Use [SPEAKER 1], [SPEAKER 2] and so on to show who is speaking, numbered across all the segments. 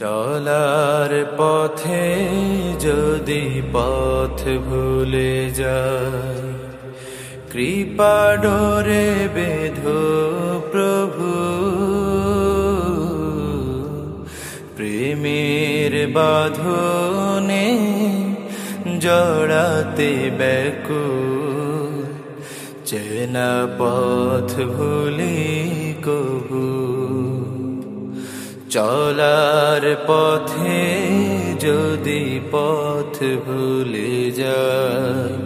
[SPEAKER 1] চলার পথে যদি পথ ভুলে যায় কৃপা ডোরে বেধো প্রভু। প্রেমের বাঁধনে জড়াতে ব্যাকু চেনা পথ ভুলি কবু চলার পথে যদি পথ ভুলে যায়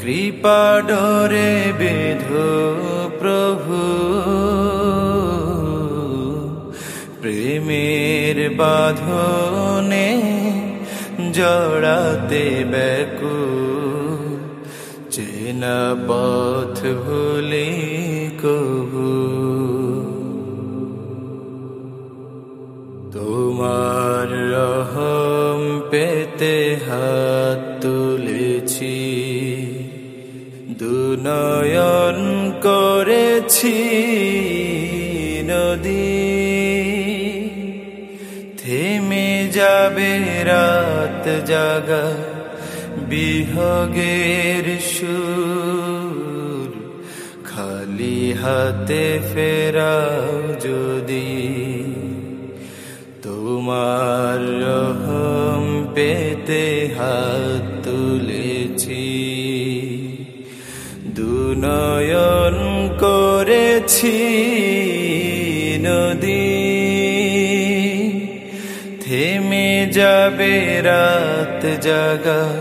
[SPEAKER 1] কৃপা ডরে বেধ প্রভু। প্রেমের বাঁধনে জড়াতে ব্যাকু চেনা পথ ভুলে কবু হাত তুলেছি। দুনয়ন করেছি নদী। থেমে যাবে রাত জাগা বিহগের সুর। খালি হাতে ফেরাও যদি তোমার তুলেছি। দুনয়ন করেছি নদী। থেমে যাবে রাত জাগা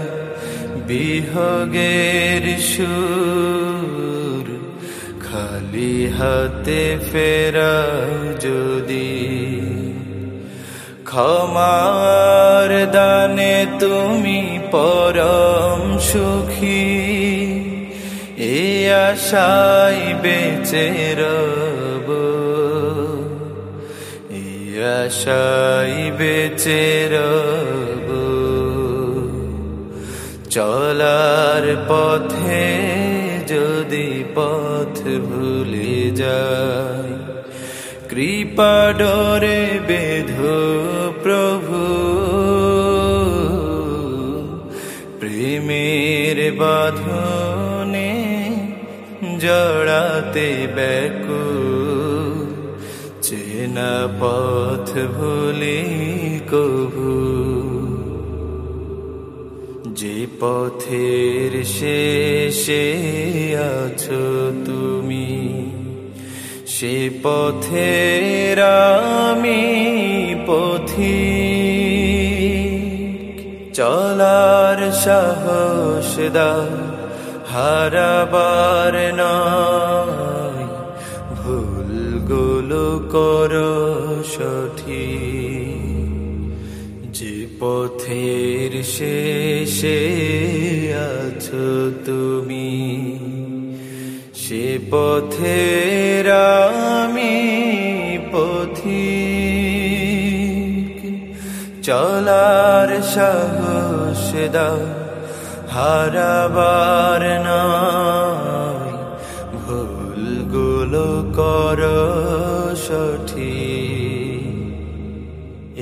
[SPEAKER 1] বিহগের সুর। খালি হাতে ফেরা যদি ক্ষমার দানে তুমি পরম সুখী। এ আশাই বেঁচে রব। এ আশাই বেঁচে রব। চলার পথে যদি পথ ভুলে যায় কৃপা ডরে বেধো প্রভু। প্রেমের বাঁধনে জড়াতে ব্যাকু। চেনা পথ ভুলি কভু। যে পথের শেষে আছো তুমি। সে পথের আমি পথি চলার সাহস দা হারাবার নয়। ভুলগুলো কর সঠিক। যে পথের শেষে আছো তুমি, সে পথের সাহস দাও হারাবার নয় ভুলগুলো কর সঠিক।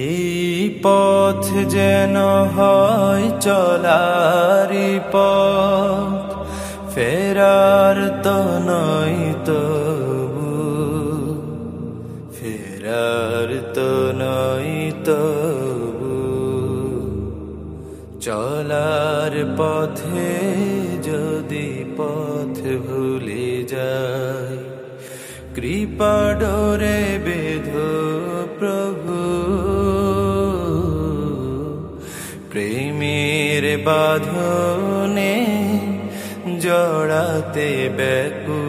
[SPEAKER 1] এই পথ যেন হয় চলারি পথ, ফেরার তো নয় তবু, ফেরার তো নয় তবু। পথে যদি পথ ভুলে যাই, কৃপা ডরে বেধ প্রভু। প্রেমের বাধনে জড়াতে ব্যাকু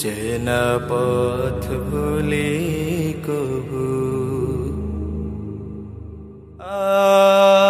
[SPEAKER 1] চেন পথ ভুলে কবু আ